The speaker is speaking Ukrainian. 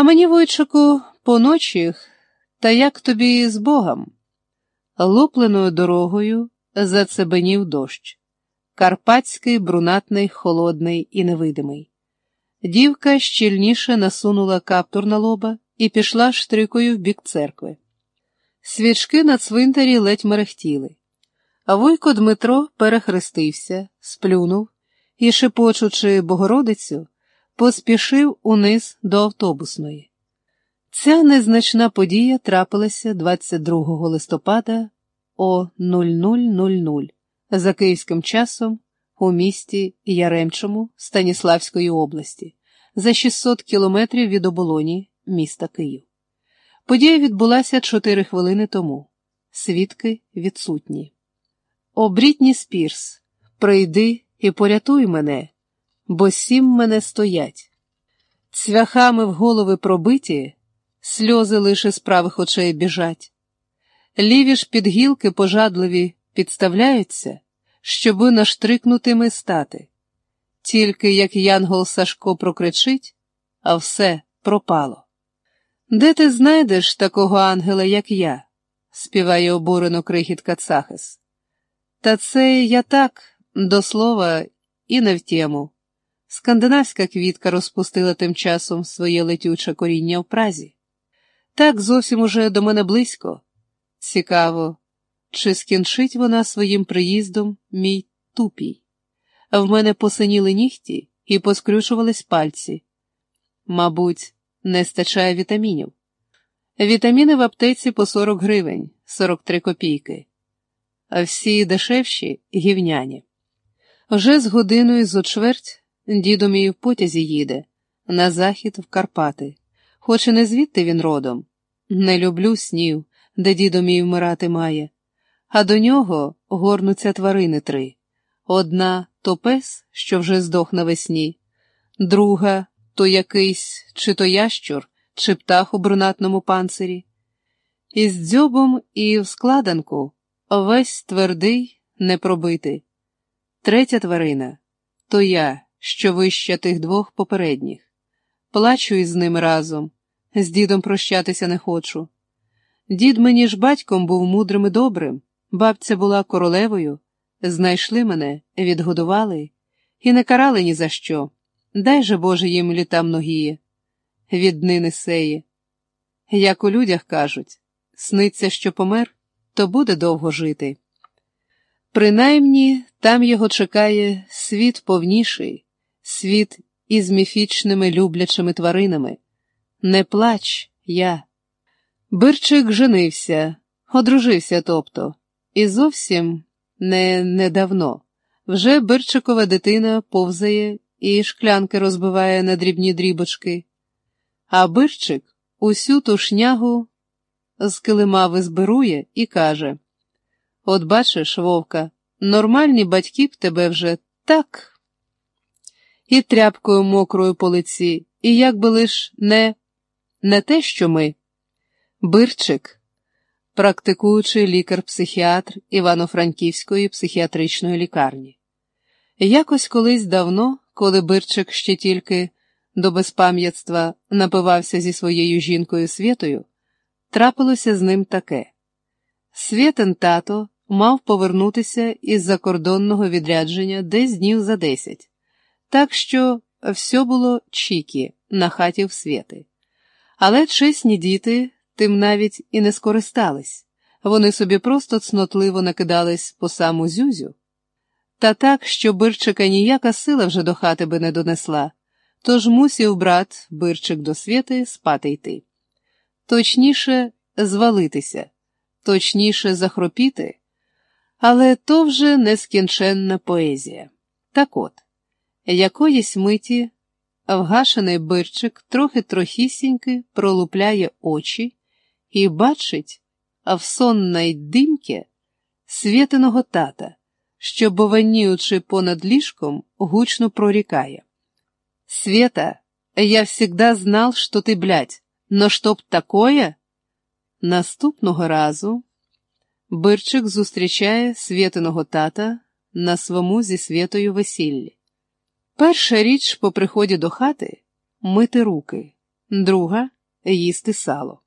А мені, Войчику, поночі, та як тобі з Богом? Лупленою дорогою зацебенів дощ. Карпатський, брунатний, холодний і невидимий. Дівка щільніше насунула каптур на лоба і пішла штрикою в бік церкви. Свічки на цвинтарі ледь мерехтіли. А Вуйко Дмитро перехрестився, сплюнув і, шепочучи Богородицю, поспішив униз до автобусної. Ця незначна подія трапилася 22 листопада о 00.00 за київським часом у місті Яремчому Станіславської області за 600 кілометрів від оболоні міста Київ. Подія відбулася 4 хвилини тому. Свідки відсутні. О, Брітні Спірс, прийди і порятуй мене, бо сім мене стоять. Цвяхами в голови пробиті, сльози лише з правих очей біжать. Ліві ж підгілки пожадливі підставляються, щоби наштрикнутими стати. Тільки як Янгол Сашко прокричить, а все пропало. Де ти знайдеш такого ангела, як я? співає обурено крихіт Кацахис. Та це я так, до слова, і не в тему. Скандинавська квітка розпустила тим часом своє летюче коріння в празі. Так зовсім уже до мене близько. Цікаво, чи скінчить вона своїм приїздом мій тупій? В мене посиніли нігті і поскрючувались пальці. Мабуть, не стачає вітамінів. Вітаміни в аптеці по 40 гривень, 43 копійки, а всі дешевші гівняні. Вже з годиною зо чверть дідо мій в потязі їде, на захід в Карпати. Хоч і не звідти він родом. Не люблю снів, де дідо мій вмирати має, а до нього горнуться тварини три. Одна то пес, що вже здох навесні, друга то якийсь чи то ящур, чи птах у брунатному панцирі. Із дзьобом і в складанку весь твердий, не пробитий. Третя тварина то я, що вища тих двох попередніх. Плачу із ним разом, з дідом прощатися не хочу. Дід мені ж батьком був мудрим і добрим, бабця була королевою, знайшли мене, відгодували і не карали ні за що. Дай же Боже їм літа многіє, від днини сеє. Як у людях кажуть, сниться, що помер, то буде довго жити. Принаймні там його чекає світ повніший, світ із міфічними люблячими тваринами. Не плач, я. Бирчик женився, одружився тобто, і зовсім не недавно. Вже Бирчикова дитина повзає і шклянки розбиває на дрібні дрібочки, а Бирчик усю ту шнягу з килима визбирує і каже: От бачиш, вовка, нормальні батьки б тебе вже так. І тряпкою мокрою по лиці, і як би лиш не, не те, що ми. Бирчик, практикуючий лікар-психіатр Івано-Франківської психіатричної лікарні. Якось колись давно, коли Бирчик ще тільки до безпам'ятства напивався зі своєю жінкою Святою, трапилося з ним таке. Святин тато мав повернутися із закордонного відрядження десь днів за десять, так що все було чікі на хаті в світи. Але чесні діти тим навіть і не скористались, вони собі просто цнотливо накидались по саму зюзю. Та так, що Бирчика ніяка сила вже до хати би не донесла, тож мусів брат Бирчик до світи спати йти. Точніше, звалитися, точніше захропіти, але то вже нескінченна поезія. Так от, якоїсь миті вгашений Бирчик трохи трохісіньки пролупляє очі і бачить, в сонній димці світиного тата що, бованіючи понад ліжком, гучно прорікає. Света, я всегда знал, что ты, блядь, но чтоб такое? Наступного разу Бирчик зустрічає святиного тата на свому зі святою весіллі. Перша річ по приході до хати мити руки, друга їсти сало.